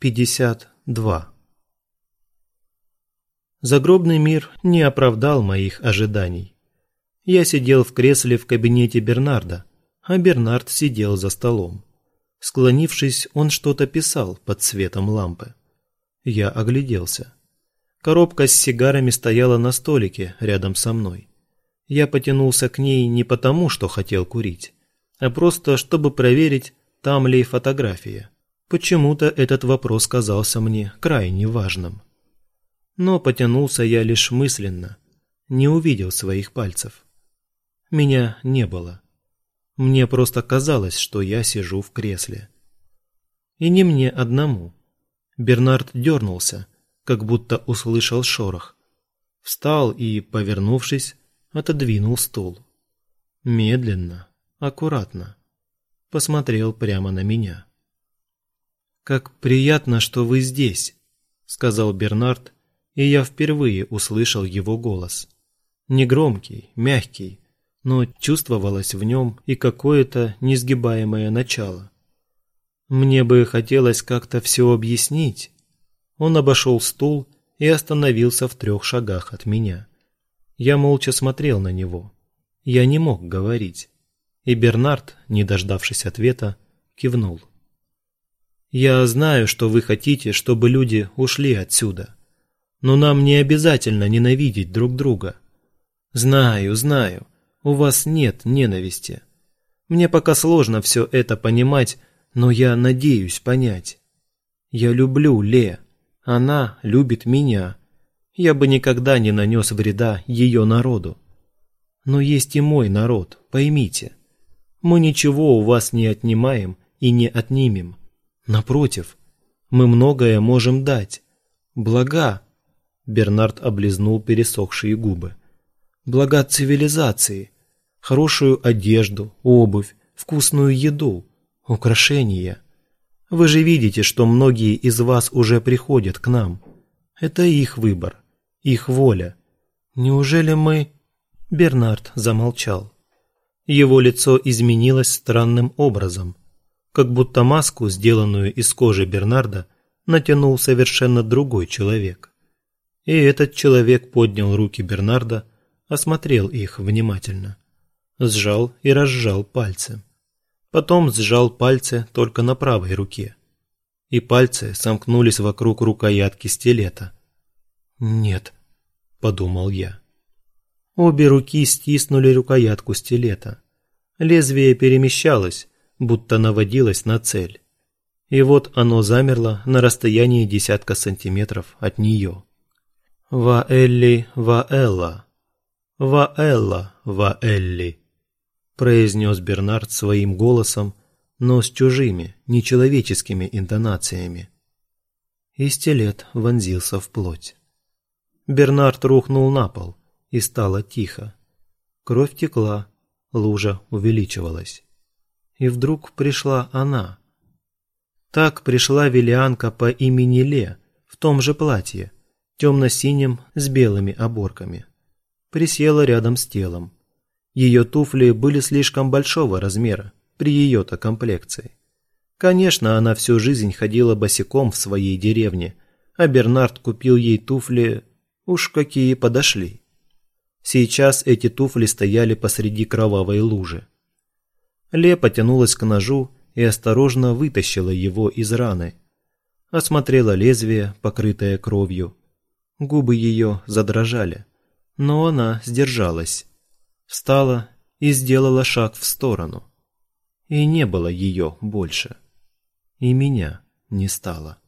52. Загробный мир не оправдал моих ожиданий. Я сидел в кресле в кабинете Бернарда, а Бернард сидел за столом. Склонившись, он что-то писал под светом лампы. Я огляделся. Коробка с сигарами стояла на столике рядом со мной. Я потянулся к ней не потому, что хотел курить, а просто чтобы проверить, там ли фотография. Почему-то этот вопрос казался мне крайне важным. Но потянулся я лишь мысленно, не увидел своих пальцев. Меня не было. Мне просто казалось, что я сижу в кресле. И не мне одному. Бернард дернулся, как будто услышал шорох. Встал и, повернувшись, отодвинул стул. Медленно, аккуратно. Посмотрел прямо на меня. «Как приятно, что вы здесь», — сказал Бернард, и я впервые услышал его голос. Негромкий, мягкий, но чувствовалось в нем и какое-то несгибаемое начало. Мне бы хотелось как-то все объяснить. Он обошел стул и остановился в трех шагах от меня. Я молча смотрел на него. Я не мог говорить. И Бернард, не дождавшись ответа, кивнул. Я знаю, что вы хотите, чтобы люди ушли отсюда. Но нам не обязательно ненавидеть друг друга. Знаю, знаю, у вас нет ненависти. Мне пока сложно все это понимать, но я надеюсь понять. Я люблю Ле. Она любит меня. Я бы никогда не нанес вреда ее народу. Но есть и мой народ, поймите. Мы ничего у вас не отнимаем и не отнимем. Напротив, мы многое можем дать. Блага. Бернард облизнул пересохшие губы. Блага цивилизации. Хорошую одежду, обувь, вкусную еду, украшения. Вы же видите, что многие из вас уже приходят к нам. Это их выбор, их воля. Неужели мы... Бернард замолчал. Его лицо изменилось странным образом – как будто маску, сделанную из кожи Бернарда, натянул совершенно другой человек. И этот человек поднял руки Бернарда, осмотрел их внимательно, сжал и разжал пальцы. Потом сжал пальцы только на правой руке. И пальцы сомкнулись вокруг рукоятки стилета. «Нет», — подумал я. Обе руки стиснули рукоятку стилета. Лезвие перемещалось, будто наводилось на цель. И вот оно замерло на расстоянии десятка сантиметров от нее. «Ваэлли, Ваэлла! Ваэлла, Ваэлли!» произнес Бернард своим голосом, но с чужими, нечеловеческими интонациями. И стилет вонзился в плоть. Бернард рухнул на пол, и стало тихо. Кровь текла, лужа увеличивалась. И вдруг пришла она. Так пришла Велианка по имени Ле в том же платье, темно-синем с белыми оборками. Присела рядом с телом. Ее туфли были слишком большого размера при ее-то комплекции. Конечно, она всю жизнь ходила босиком в своей деревне, а Бернард купил ей туфли, уж какие подошли. Сейчас эти туфли стояли посреди кровавой лужи. Ле потянулась к ножу и осторожно вытащила его из раны. Осмотрела лезвие, покрытое кровью. Губы ее задрожали, но она сдержалась. Встала и сделала шаг в сторону. И не было ее больше. И меня не стало.